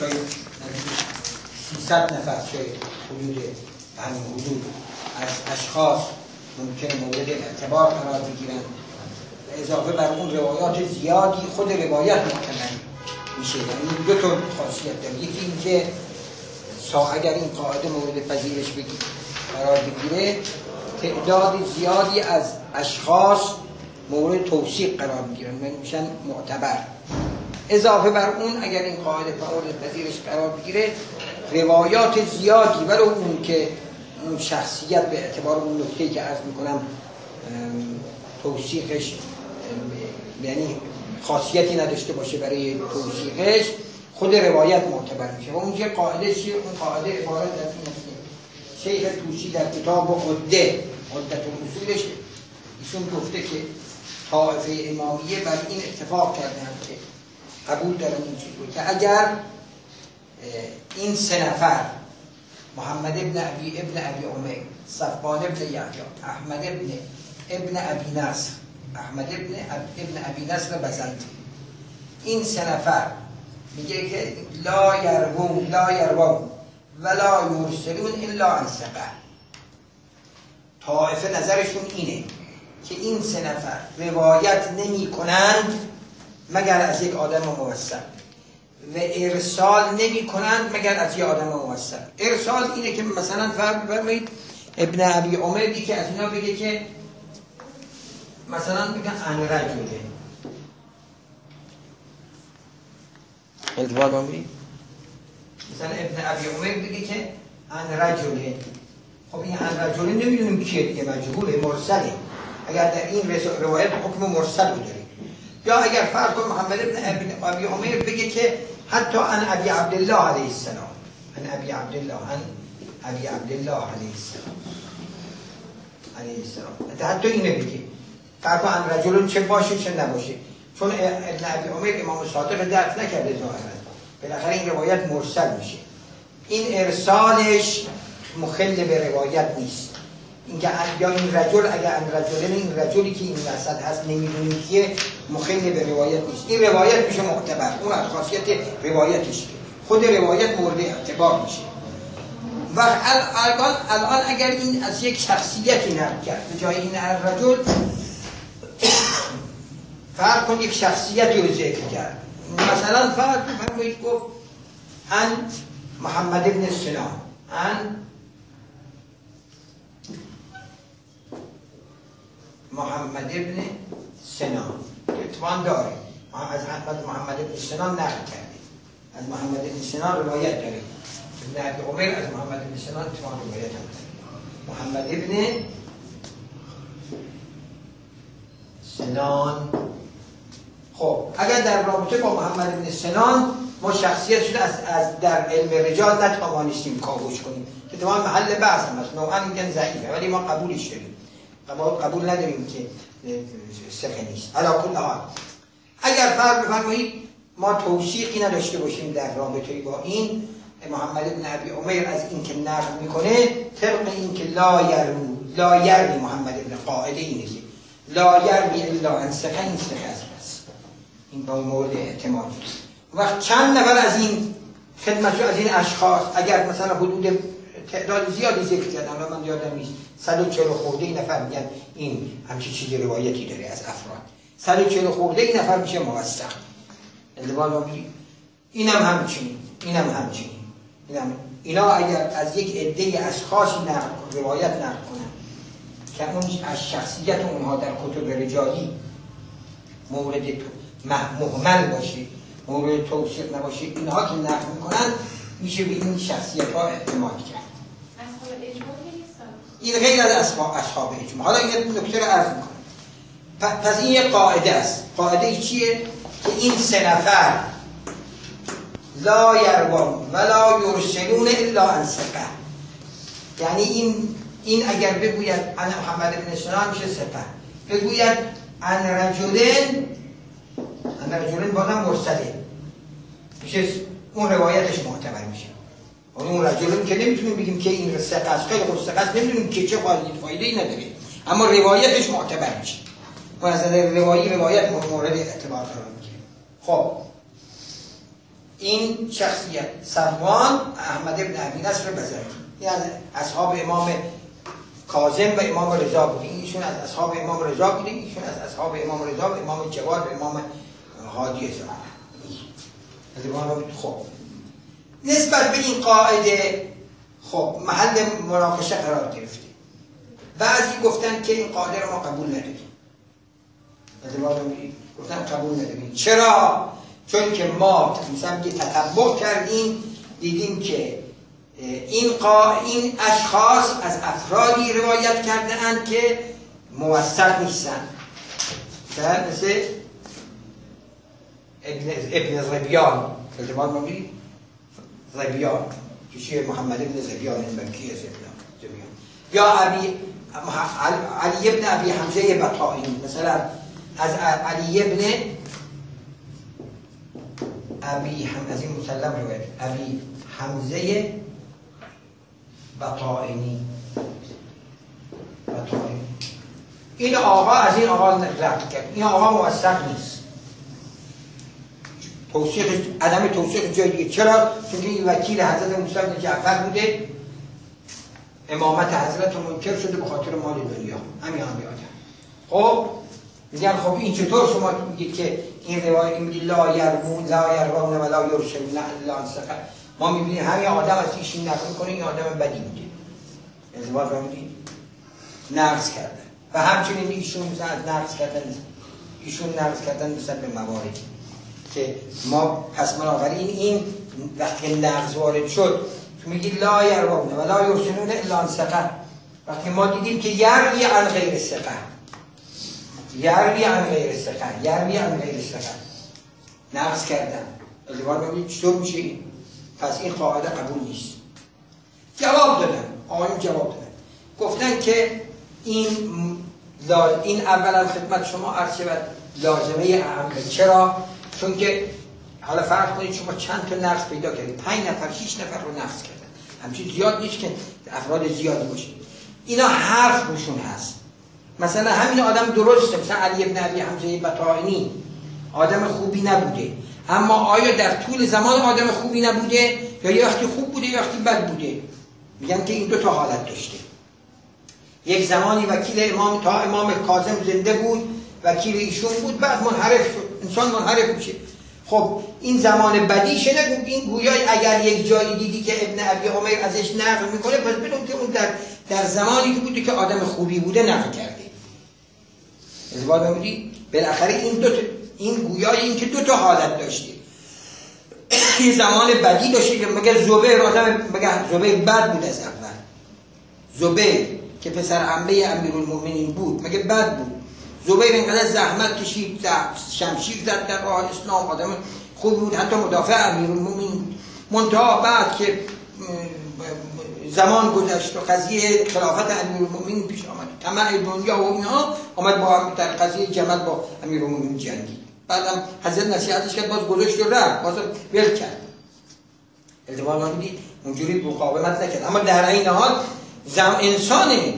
شاید 300 نفر شاید حدود همین حدود از اشخاص ممکن مورد اعتبار قرار بگیرن. اضافه بر اون روایات زیادی خود روایت معتمد میشه. یعنی دو تا خاصیت داره. یکی اینکه سا اگر این قاعده مورد پذیرش بگیر قرار بگیره تعداد زیادی از اشخاص مورد توصیق قرار می‌گیرن. من میشن معتبر. اضافه بر اون اگر این قاعده مورد پذیرش قرار بگیره روایات زیادی ولو اون که اون شخصیت به اعتبار اون نکته که عرض می‌کنم توصیقش یعنی خاصیتی نداشته باشه برای توصیقش خود روایت معتبر میشه. و اونجا قاعده چیه؟ اون قاعده عبارت از این شیخ توسی در کتاب عده عدت اصولش ایشون گفته که طائفه امامیه بر این اتفاق کردن که قبول دارن این چیز که اگر این سه نفر محمد ابن ابی ابن ابی عمر صفبان ابن یحیی احمد ابن ابن ابی نصر احمد ابن ابن ابی نصر بزنتی این سه نفر میگه که لا یروون لا یروون ولا یرسلون الا عن ثقه. طائفه نظرشون اینه که این سه نفر روایت نمی کنند مگر از یک آدم موثق. و ارسال نمی کنند مگر از یک آدم موثق. ارسال اینه که مثلا فرق بفرمایید ابن ابی عمر که از اینا بگه که مثلا بگن ان رجله التفات مثلا ابن ابی عمر بگه که ان رجله خب این ان رجله نمی‌دونیم کیه دیگه مجهول مرسله. اگر در این روایت حکم مرسل داره یا اگر فرض کن محمد ابن ابی عمر بگه که حتی ان ابی عبدالله علیه السلام. ان ابی عبدالله ان ابی عبدالله علیه السلام. علیه السلام. حتی اینه بگه. فرض ان رجل چه باشه چه نباشه. چون ابن ابی عمر امام صادق درک نکرده ظاهرا. بالاخره این روایت مرسل میشه. این ارسالش مخل به روایت نیست. اینکه یا این رجل اگر ان رجل این رجلی که این وسط هست نمی‌دونیم که مخل به روایت نیست. این روایت میشه معتبر اون از خاصیت روایتش. خود روایت مورد اعتبار میشه. و الان الان اگر این از یک شخصیتی نقل کرد به جای این رجل فرق کن یک شخصیتی رو ذکر کرد. مثلا فرق بفرمایید گفت ان محمد ابن سنان ان محمد ابن سنان. اتوان داره از احمد محمد ابن سنان نقل کرده از محمد ابن سنان روایت داره ابن عبد عمر از محمد ابن سنان اتوان روایت هم محمد ابن سنان. خب اگر در رابطه با محمد ابن سنان ما شخصیت شده از, از در علم رجال نتوانستیم کاوش کنیم که تمام محل بحث هم هست. نوعا میگن ضعیفه ولی ما قبولش داریم. قبول نداریم که سقه نیست. علا کل حال. اگر فرق بفرمایید ما توصیقی نداشته باشیم در رابطه با این. محمد ابن عبی عمر از این که نقل می‌کنه طبق این که لا یرو لا یرمی محمد ابن قاعده اینه که لا یرمی الا ان سقه این سقه است بس. این با مورد اعتماد و چند نفر از این خدمت از این اشخاص اگر مثلا حدود تعداد زیادی ذکر کردن و من یادم نیست. 140 خورده ای نفر میگن این همچی چیزی روایتی داره از افراد. 140 خورده ای نفر میشه موثق. اینم همچنین اینم همچنین اینم اینا اگر از یک عده اشخاصی نقل روایت نقل کنن که اون از شخصیت اونها در کتب رجالی مورد محمل باشه مورد توصیق نباشه اینها که نقل می‌کنن میشه به این شخصیت ها اعتماد کرد. این غیر از اصحاب اجماع. حالا این نکته رو عرض می‌کنم. پس این یه قاعده است. قاعده چیه؟ که این سه نفر لا یروان ولا یرسلون الا عن ثقه یعنی این این اگر بگوید ان محمد بن سنان میشه ثقه بگوید ان رجلن ان رجلن بازم مرسله. میشه اون روایتش معتبر میشه. اون رجلون که نمی‌تونیم بگیم که این ثقه است خیلی ثقه است نمی‌دونیم که چه فایده ای نداره. اما روایتش معتبر میشه. و از نظر روایی روایت مورد اعتبار قرار می‌گیره. خب. این شخصیت سروان احمد ابن عبی نصر بزرگی. یعنی اصحاب امام کاظم و امام رضا بوده. ایشون از اصحاب امام رضا بوده. ایشون از اصحاب امام رضا امام جواد و امام هادی زمان خب. نسبت به این قاعده خب محل مناقشه قرار گرفته بعضی گفتن که این قاعده رو ما قبول نداریم. گفتن قبول نداریم. چرا؟ چون که ما مثلا که تطبق کردیم دیدیم که این قا... این اشخاص از افرادی روایت کرده اند که موثق نیستن. مثل ابن, ابن زبیان التماس زبیان کشی محمد ابن زبیان مکی زبیان یا ابی علی ابن ابی حمزه بطائنی مثلا از علی ابن ابی هم از این مسلم روایت. ابی حمزه بطائنی بطائنی این آقا از این آقا نقل کرد. این آقا موثق نیست. توصیق عدم توصیق جای دیگه. چرا؟ چون این وکیل حضرت موسی بن جعفر بوده. امامت حضرت منکر شده به خاطر مال دنیا. همین هم بیاده خب؟ میگن خب این چطور شما میگید که این روایت این لا یرمون لا یرمون و لا یرشمون لا ما می‌بینیم همین آدم از ایشین نقل می‌کنه این آدم بدی بوده ازدواج رو می‌دید نقص کرده و همچنین ایشون از نقص کردن ایشون نقص کردن مثلا به مواردی. که ما پس بنابراین این وقتی نقض وارد شد تو میگی لا یروونه و لا یرسلون الا سقه وقتی ما دیدیم که یروی عن غیر سقه یروی عن غیر سقه یروی عن غیر سقه نقض کردن. ازدوار ببینید چطور میشه این؟ پس این قاعده قبول نیست. جواب دادن. آقایون جواب دادن. گفتن که این این اولا خدمت شما عرض شود لازمه اهمه چرا؟ چون که حالا فرض کنید شما چند تا نقص پیدا کردید. پنج نفر شش نفر رو نقص کردن. همچین زیاد نیست که افراد زیادی باشه اینا حرف روشون هست. مثلا همین آدم درسته. مثلا علی ابن عبی حمزه بطائنی آدم خوبی نبوده. اما آیا در طول زمان آدم خوبی نبوده؟ یا یه وقتی خوب بوده یا وقتی بد بوده؟ میگن که این دو تا حالت داشته. یک زمانی وکیل امام تا امام کاظم زنده بود وکیل ایشون بود بعد منحرف شد. انسان منحرف میشه. خب این زمان بدیش نگو؟ این گویای اگر یک جایی دیدی که ابن ابی عمر ازش نقل می‌کنه پس بدون که اون در, در زمانی که بوده که آدم خوبی بوده نقل کرده. ازباد بودی بالاخره این دو این گویای این که دو تا حالت داشته. یه زمان بدی داشته که مگه زبیر آدم مگه زبیر بد بود از اول. زبیر که پسر عمه امیرالمومنین بود مگه بد بود؟ زبیر اینقدر زحمت کشید شمشیر زد در راه اسلام. آدم خوب بود حتی مدافع امیر المومین منتها بعد که زمان گذشت و قضیه خلافت امیر المومین پیش آمد. طمع دنیا و اینها آمد با در قضیه جمل با امیر المومین جنگی بعدم حضرت نصیحتش کرد باز گذاشت و رفت باز ول کرد. التبال ما اونجوری مقاومت نکرد. اما در این حال زم انسانه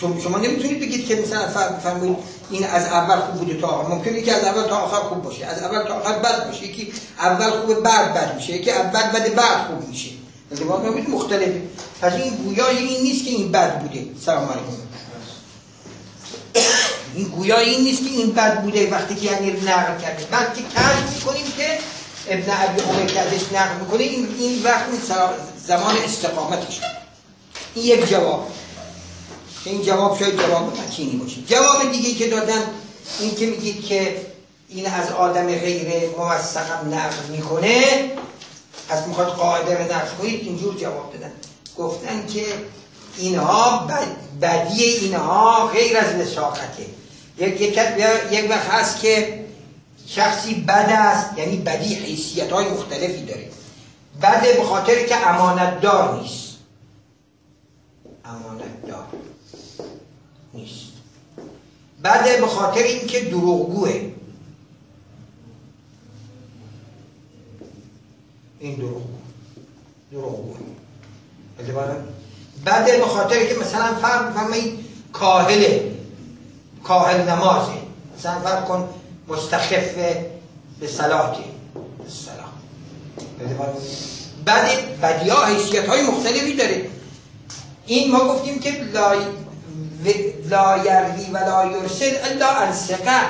شما نمی‌تونید بگید که مثلا فرمایید این از اول خوب بوده تا آخر. ممکنه که از اول تا آخر خوب باشه. از اول تا آخر بد باشه. یکی اول خوب بعد بد میشه. یکی اول بد بعد خوب میشه. اتفاق نمید مختلفه. پس این گویای این نیست که این بد بوده. سلام علیکم. این گویای این نیست که این بد بوده. وقتی که یعنی نقل کرده. بعد که کشف می‌کنیم که ابن عبی عمر که ازش نقل می‌کنه این, این وقت زمان استقامتش. این یک جواب. این جواب شاید جواب مکینی باشه جواب دیگه که دادم این که میگید که این از آدم غیر موثقم نقل می‌کنه پس می‌خواد قاعده رو نقل کنید اینجور جواب دادن. گفتن که اینها بدی اینها غیر از نساقته یک یک وقت هست که شخصی بد است یعنی بدی حیثیت های مختلفی داره. بده به خاطر که امانت دار نیست. امانت دار نیست. بعد به خاطر اینکه دروغگوه. این دروغگو. دروغگوه. بعد به خاطر که مثلا فرق بفرمایید کاهله. کاهل نمازه. مثلا فرق کن مستخف به صلاته. سلام بعد بدی ها حیثیت های مختلفی داره. این ما گفتیم که لا, لا و لا یرسل الا انسقه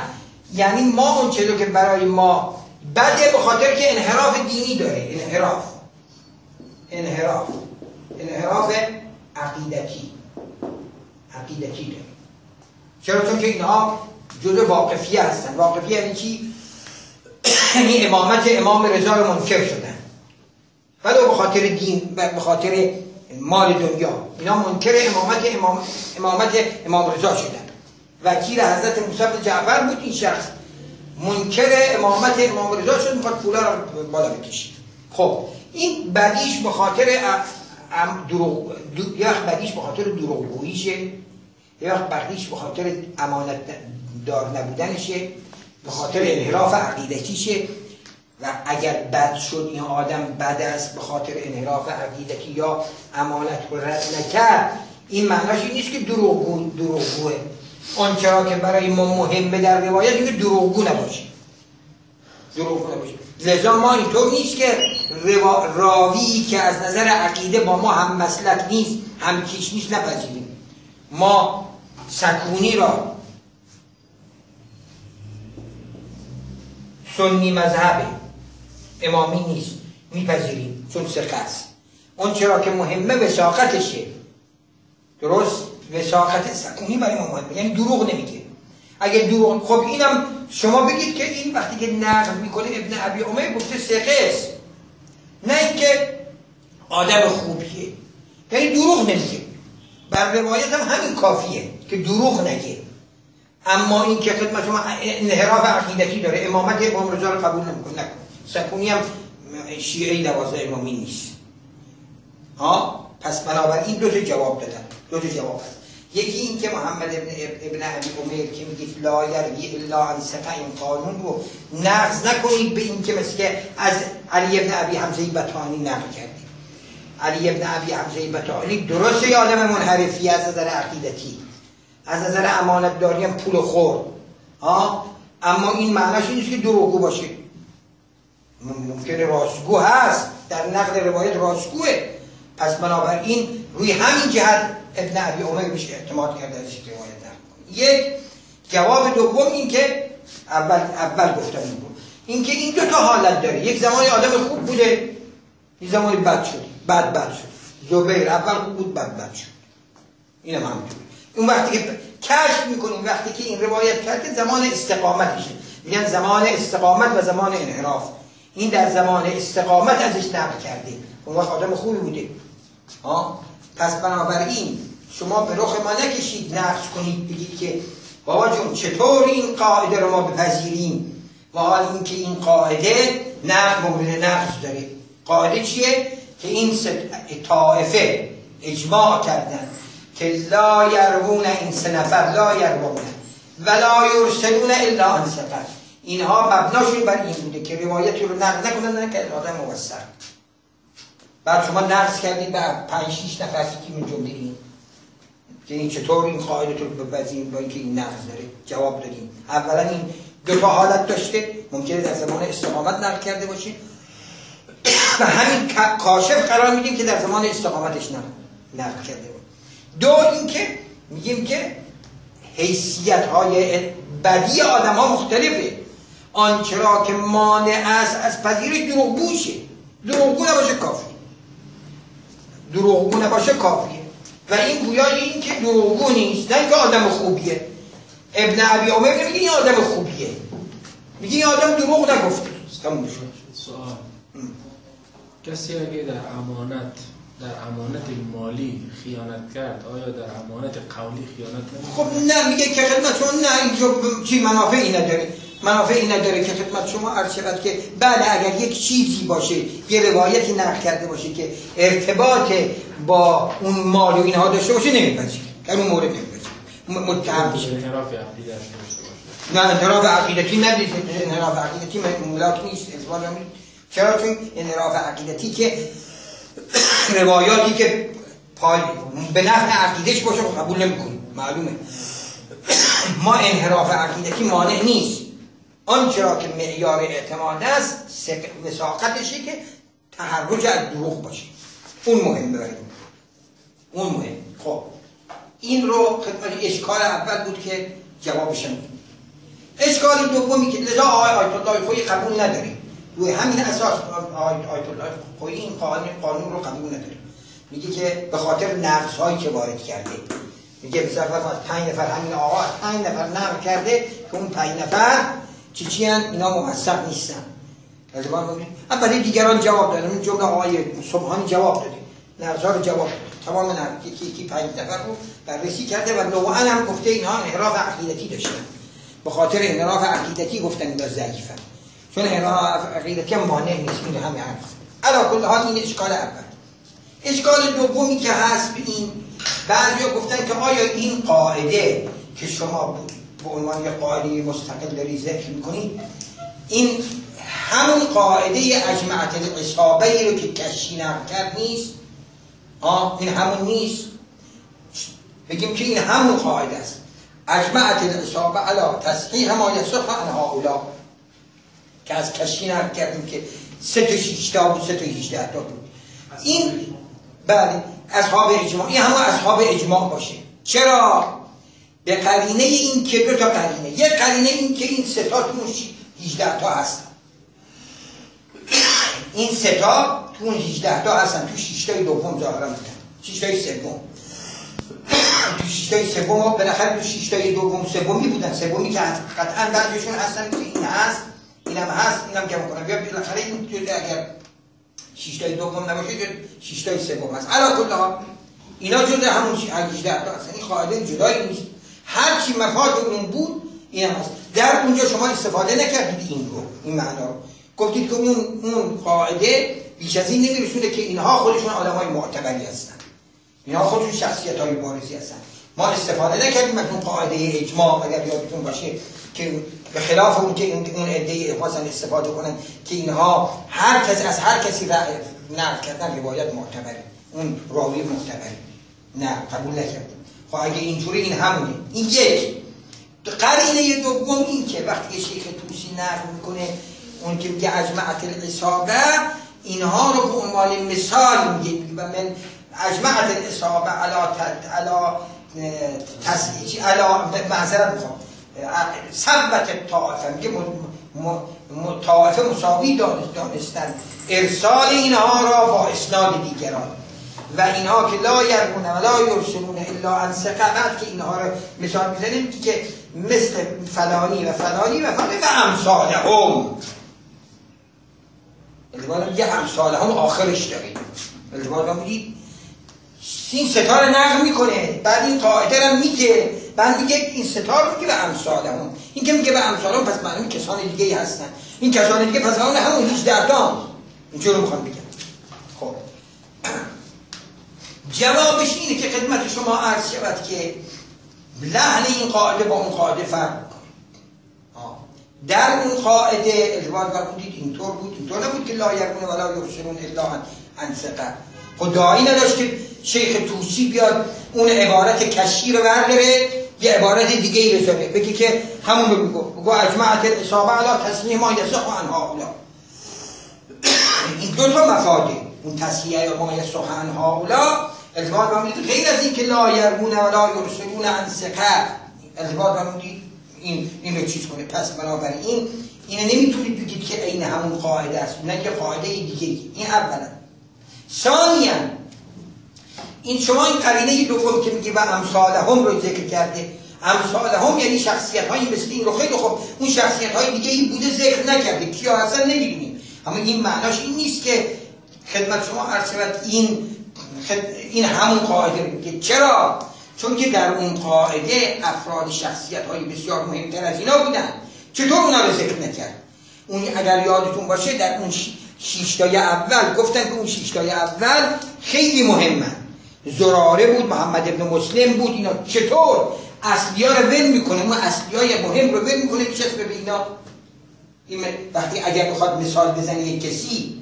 یعنی ما اون چلو که برای ما بده به خاطر که انحراف دینی داره. انحراف. انحراف. انحراف عقیدتی. عقیدتی داره. چرا؟ چون که اینها جزء واقفی هستن. واقفی یعنی چی؟ یعنی امامت امام رضا رو منکر شدن. ولو به خاطر دین به خاطر مال دنیا. اینا منکر امامت امام امامت امام رضا شدن. وکیل حضرت موسی جعفر بود این شخص. منکر امامت امام رضا شد می‌خواد پولا رو بالا بکشید خب این بدیش به خاطر دروغ یا بدیش به خاطر دروغگوییشه. یا بدیش به خاطر امانت دار نبودنشه. به خاطر انحراف عقیدتیشه. و اگر بد شد این آدم بد است به خاطر انحراف عقیدتی یا امانت رو رد نکرد. این معناش این نیست که دروغگو دروغگوه. آنچه را که برای ما مهمه در روایت اینکه دروغگو نباشه دروغگو نباشه لذا ما اینطور نیست که راوی که از نظر عقیده با ما هم مسلک نیست هم کیش نیست نپذیریم. ما سکونی را سنی مذهبه امامی نیست میپذیریم. چون سقه اون چرا که مهمه وساقتشه. درست؟ وساقت سکونی برای ما مهمه. یعنی دروغ نمیگه. اگه دروغ خب اینم شما بگید که این وقتی که نقل می‌کنه ابن ابی عمر گفته سقه است. نه اینکه آدم خوبیه. یعنی دروغ نمیگه. بر روایت هم همین کافیه که دروغ نگه. اما این که خدمت شما انحراف عقیدتی داره امامت امام رضا رو قبول نمی‌کنه. نکن. سکونی هم شیعه دوازده امامی نیست ها پس بنابراین دو تا جواب دادن دو تا جواب هست یکی این که محمد ابن ابن علی عمر که میگه لا یروی الا عن این قانون رو نقض نکنید به این که مثل که از علی ابن ابی حمزه بطانی نقل کردیم علی ابن ابی حمزه بطانی درست آدم منحرفی از نظر عقیدتی از نظر امانت داری پول خور ها اما این معناش نیست که دروغگو باشه ممکنه راستگو هست. در نقل روایت راستگوه. پس بنابراین روی همین جهت ابن عبی عمر میشه اعتماد کرده ازش روایت یک جواب دوم این که اول اول گفتم این بود. این که این دو تا حالت داره. یک زمانی آدم خوب بوده یک زمانی بد شد. بد بد شد. زبیر اول خوب بود بد بد شد. اینم همینطور. اون وقتی که کشف می‌کنیم وقتی که این روایت کرده زمان استقامتشه. میگن زمان استقامت و زمان انحراف. این در زمان استقامت ازش نقل کرده اون وقت آدم خوبی بوده ها پس بنابراین شما به رخ ما نکشید نقص کنید بگید که بابا جون چطور این قاعده رو ما بپذیریم؟ و حال اینکه این قاعده نقص مورد نقص داره. قاعده چیه؟ که این طائفه اجماع کردن. که لا یرون این سه نفر لا یرون ولا یرسلون الا عن اینها مبناشون بر این بوده که روایتی رو نقل نکنن که آدم موثر. بعد شما نقص کردید به پنج شیش نفر که من جمله این که این چطور این قاعده رو ببزین با اینکه این نقص داره؟ جواب دادیم. اولا این دو تا حالت داشته ممکنه در زمان استقامت نقل کرده باشه. و همین کاشف قرار میدیم که در زمان استقامتش نقل, کرده باشه. دو اینکه میگیم که حیثیت های بدی آدم ها مختلفه. آنچه را که مانع است از پذیر دروغگوشه دروغگو نباشه کافی. دروغگو نباشه کافیه. و این گویای این که دروغگو نیست نه که آدم خوبیه. ابن عبی عمر نمیگه این آدم خوبیه. میگه این آدم دروغ نگفته. تموم سوال. کسی اگه در امانت در امانت مالی خیانت کرد آیا در امانت قولی خیانت کرد؟ خب نه میگه که خدمتون نه اینجا چی منافعی نداره. منافعی نداره که خدمت شما عرض شود که بله اگر یک چیزی باشه یه روایتی نقل کرده باشه که ارتباط با اون مال و اینها داشته باشه نمیپذیر در اون مورد نمیپذیر متهم میشه. نه انحراف عقیدتی ندید. انحراف عقیدتی ملاک نیست اعتبار چرا؟ چون انحراف عقیدتی که روایاتی که پای به نفع عقیدش باشه قبول نمی‌کنیم. معلومه. ما انحراف عقیدتی مانع نیست. آنچه را که معیار اعتماد است وساقتشه که تحرج از دروغ باشه. اون مهم برای اون مهم. خب. این رو خدمت اشکال اول بود که جوابشم اشکال دومی که لذا آقای آیت الله خویی قبول نداری روی همین اساس آیت الله خویی این قانون, قانون رو قبول نداری میگه که به خاطر نقص هایی که وارد کرده. میگه به از پنج نفر همین آقا پنج نفر نقل کرده که اون پنج نفر چی چی اینا موثق نیستن. برای دیگران جواب دادن. اون جمله آقای صبحانی جواب داده. نقضا رو جواب تمام یکی یکی پنج نفر رو بررسی کرده و نوعا هم گفته اینها انحراف عقیدتی داشتن. به خاطر انحراف عقیدتی گفتن اینا ضعیفن. چون انحراف عقیدتی هم مانع نیست. این همه حرف علا کل حال این اشکال اول. اشکال دومی که هست به این بعضی گفتن که آیا این قاعده که شما به عنوان یک قاعده مستقل داری ذکر می‌کنید این همون قاعده اجمعت الاسابه ای رو که کشی کرد نیست. آه این همون نیست. بگیم که این همون قاعده است. اجمعت الاسابه علا تصحیح ما یصح عن هؤلاء که از کشی کردیم که سه تا شیشتا بود سه تا هیچده تا بود. این بله اصحاب اجماع این همون اصحاب اجماع باشه. چرا؟ به قرینه این که دو تا قرینه یک قرینه این که این سه تا تو 18 تا هستن. این سه تا تو اون 18 تا هستن تو 6 تای دوم ظاهرا بودن 6 تای سوم. تو 6 تای سوم بالاخره تو 6 تای دوم سومی بودن. سومی که قطعا بعضیشون هستن که این هست اینم هست اینم که می‌کنم بیا بالاخره این تو اگر 6 تای دوم نباشه 6 تای سوم هست. علا کل اینا جزء همون 18 تا هستن. این قاعده جدایی نیست. هر چی مفاد اون بود این هست. در اونجا شما استفاده نکردید این رو این معنا رو. گفتید که اون اون قاعده بیش از این نمیرسونه که اینها خودشون های معتبری هستن. اینها خودشون شخصیت های بارزی هستن. ما استفاده نکردیم از اون قاعده اجماع اگر یادتون باشه که به خلاف اون که اون عده مثلا استفاده کنن که اینها هر کس از هر کسی نقل کردن روایت معتبره اون راوی معتبره نه قبول نکردیم خب اگه اینطوری این همونه. این یک. قرینه دوم این که وقتی شیخ توسی نقل می‌کنه اون که میگه اجمعت الاصابه اینها رو به عنوان مثال میگه. و من اجمعت الاصابه علا علا تسلیچی علا معذرت می‌خوام. ثبت طائفه. میگه طائفه مساوی دانستن. ارسال اینها را با اسناد دیگران. و اینها که لا یرمون و لا یرسلون الا عن بعد که اینها رو مثال می‌زنیم که مثل فلانی و فلانی و فلانی و امثال هم البته یه امثال هم آخرش داریم. البته میگید این ستاره نقل می‌کنه بعد این قاعده رو میگه بعد میگه این ستاره میگه به امثال هم این که میگه به امثال هم پس معلومه کسان دیگه هستن. این کسان دیگه پس همون همون 18 تا. اینجا رو می‌خوام بگم. خب. جوابش اینه که خدمت شما عرض شود که لحن این قاعده با اون قاعده فرق در اون قاعده اجوال و بودید اینطور بود اینطور نبود که لا یکونه ولا یرسلون الا عن ثقه. خدایی نداشت که شیخ توسی بیاد اون عبارت کشی رو برداره یه عبارت دیگه ای بذاره. بگی که همون رو بگو. بگو اجمعت اصابه علا تصمیه ما یسخ عن هاولا این دو تا مفاده. اون تصمیه یا ما یسخ عن هاولا التباط فرمودید غیر از اینکه لا یرمون و لا یرسلون عن ثقه. این این رو چیز کنه پس بنابراین اینه نمی‌تونید بگید که عین همون قاعده است. نه که قاعده دیگه این اولا. ثانیا این شما این قرینه دوم که میگه و امثال هم رو ذکر کرده. امثال هم یعنی شخصیت هایی مثل این رو خیلی خوب. اون شخصیت های دیگه این بوده ذکر نکرده. کیا اصلا نمی‌دونیم. اما این معناش این نیست که خدمت شما عرض این این همون قاعده میگه چرا؟ چون که در اون قاعده افراد شخصیت های بسیار مهمتر از اینا بودن. چطور اونا رو ذکر نکرد؟ اون اگر یادتون باشه در اون شیشتای اول گفتن که اون شیشتای اول خیلی مهمه زراره بود محمد ابن مسلم بود اینا چطور؟ اصلی ها رو ول می‌کنه اون اصلی های مهم رو ول می‌کنه چسبه به اینا. این وقتی اگر بخواد مثال بزنه یک کسی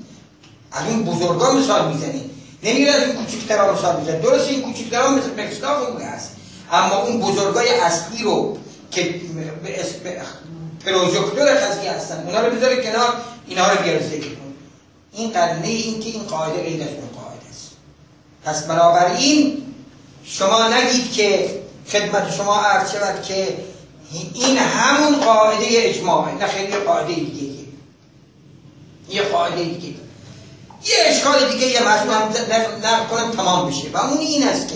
از اون بزرگا مثال می‌زنه. نمیره از این کوچکترها مثال بزنه درست این کوچکترها مثل مکستاف اون هست. اما اون بزرگای اصلی رو که به اسم پروژکتور قضیه هستن اونا رو بذاره کنار اینا رو بیاره ذکر کن این قرینه این که این قاعده غیر از اون قاعده است. پس بنابراین شما نگید که خدمت شما عرض شود که این همون قاعده اجماعه نه خیلی قاعده دیگه یه قاعده دیگه یه اشکال دیگه یه مجموعه نقل کنم تمام بشه. و اون این است که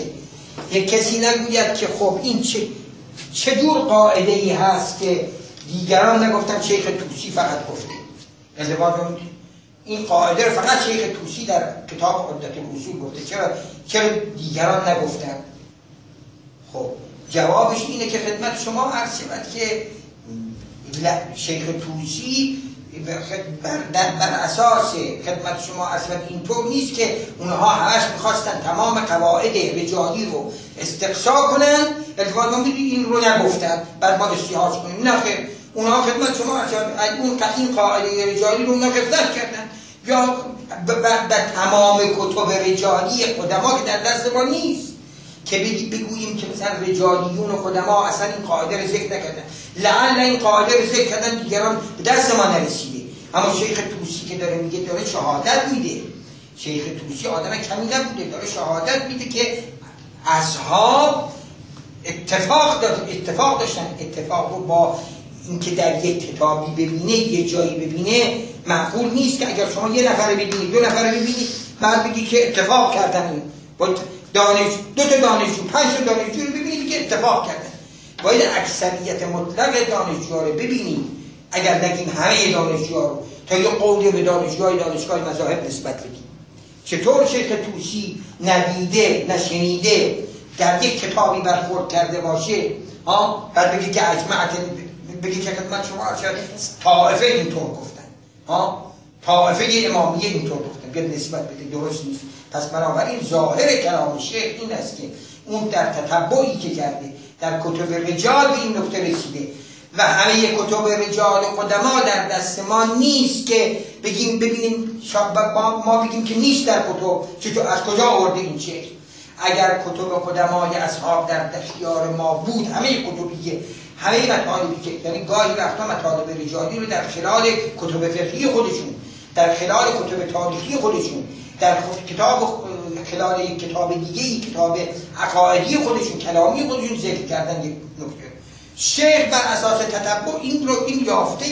یک کسی نگوید که خب این چه چجور قاعده ای هست که دیگران نگفتن شیخ توسی فقط گفته. ازدواج این قاعده رو فقط شیخ توسی در کتاب عدت اصول گفته. چرا چرا دیگران نگفتن؟ خب جوابش اینه که خدمت شما عرض شود که شیخ توسی بر, بر اساس خدمت شما اصلا اینطور نیست که اونها همش می‌خواستن تمام قواعد رجالی رو استقصا کنن. اتفاقا این رو نگفتن. بعد ما استیحاج کنیم. نه خیر. اونها خدمت شما اون این قاعده رجالی رو اونا کردن. یا به تمام کتب رجالی قدما که در دست ما نیست. که بگوییم که مثلا رجالیون و قدما اصلا این قاعده رو ذکر نکردن. لعل این قاعده رو ذکر کردن دیگران دست ما نرسیده. اما شیخ توسی که داره میگه داره شهادت میده. شیخ توسی آدم کمی نبوده داره شهادت میده که اصحاب اتفاق اتفاق داشتن. اتفاق رو با اینکه در یک کتابی ببینه یه جایی ببینه معقول نیست که اگر شما یه نفر ببینید دو نفر ببینید بعد بگی که اتفاق کردن. با دانش دو تا دانشجو پنج تا دانشجو رو ببینید که اتفاق کردن باید اکثریت مطلق دانشجو رو ببینید اگر نگیم همه دانشجو رو تا یه قولی به دانشجوهای دانشگاه مذاهب نسبت بدیم چطور شیخ توسی ندیده نشنیده در یک کتابی برخورد کرده باشه؟ ها؟ بعد بگی که اجمعت بگی که خدمت شما شد طائفه اینطور گفتن. ها؟ طائفه امامیه اینطور گفتن. بیاد نسبت بده درست نیست. پس بنابراین ظاهر کلام شیخ این است که اون در تتبعی که کرده در کتب رجال این نکته رسیده. و همه کتب رجال و قدما در دست ما نیست که بگیم ببینیم ما بگیم که نیست در کتب چطور از کجا آورده این شعر؟ اگر کتب قدمای اصحاب در اختیار ما بود همه کتبی همه مطالبی که یعنی گاهی وقتا مطالب رجالی رو در خلال کتب فقهی خودشون در خلال کتب تاریخی خودشون در کتاب خلال کتاب دیگه کتاب عقایدی خودشون کلامی خودشون ذکر کردن یک نکته. شیخ بر اساس تتبع این رو این یافته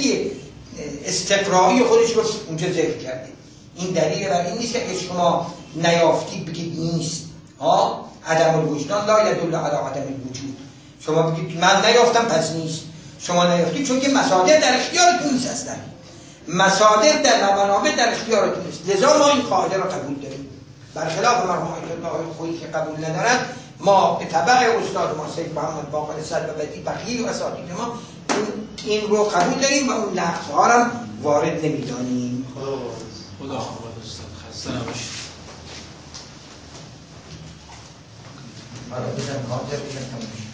استقرایی خودش رو اونجا ذکر کرده. این دلیل بر این نیست که شما نیافتی بگید نیست. ها؟ عدم الوجدان لا یدل علی عدم الوجود. شما بگید من نیافتم پس نیست. شما نیافتی چون که مصادر در اختیارتون نیست هستن مصادر در منابع در اختیارتون نیست لذا ما این قاعده را قبول داریم. برخلاف مرحوم الله خویی که قبول ندارد ما به طبع استاد ما سید محمد باقر سر و بدی بقیه و اساتید ما این رو قبول داریم و اون لحظه ها هم وارد نمی‌دانیم. خدا خدا استاد خسته نباشید. برای بزن حاضر بشن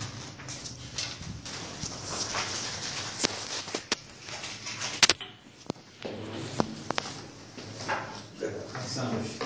singe.